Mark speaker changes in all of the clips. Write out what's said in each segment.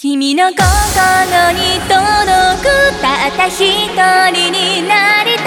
Speaker 1: 君の心に届くたった一人になり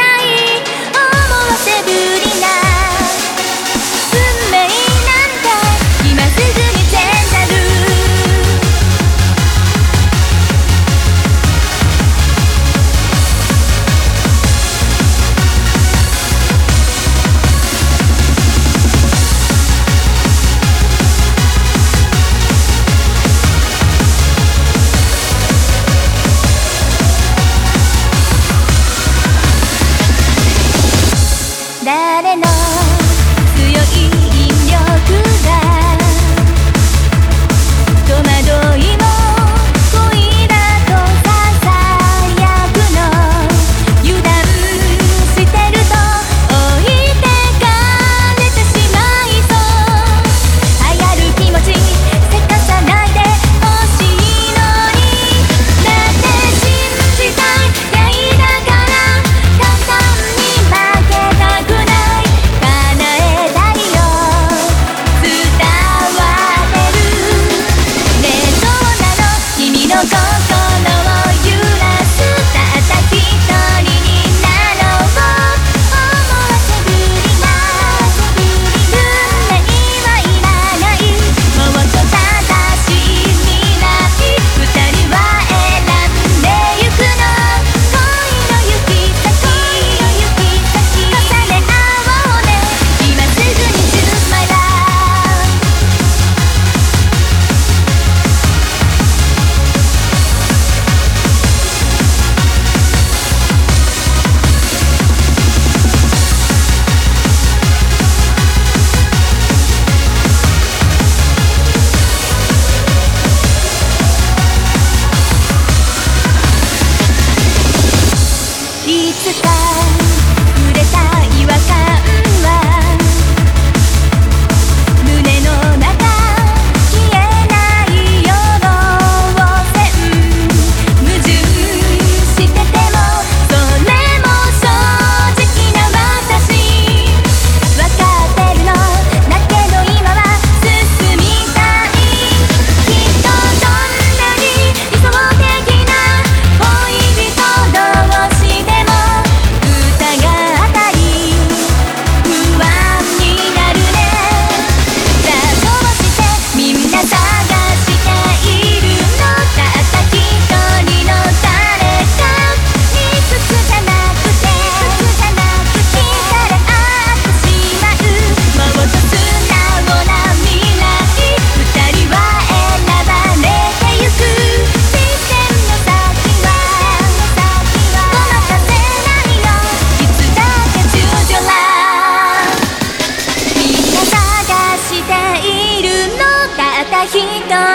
Speaker 1: た一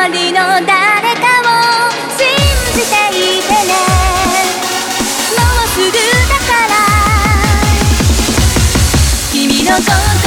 Speaker 1: 人の誰かを信じていてね。もうすぐだから。君のこと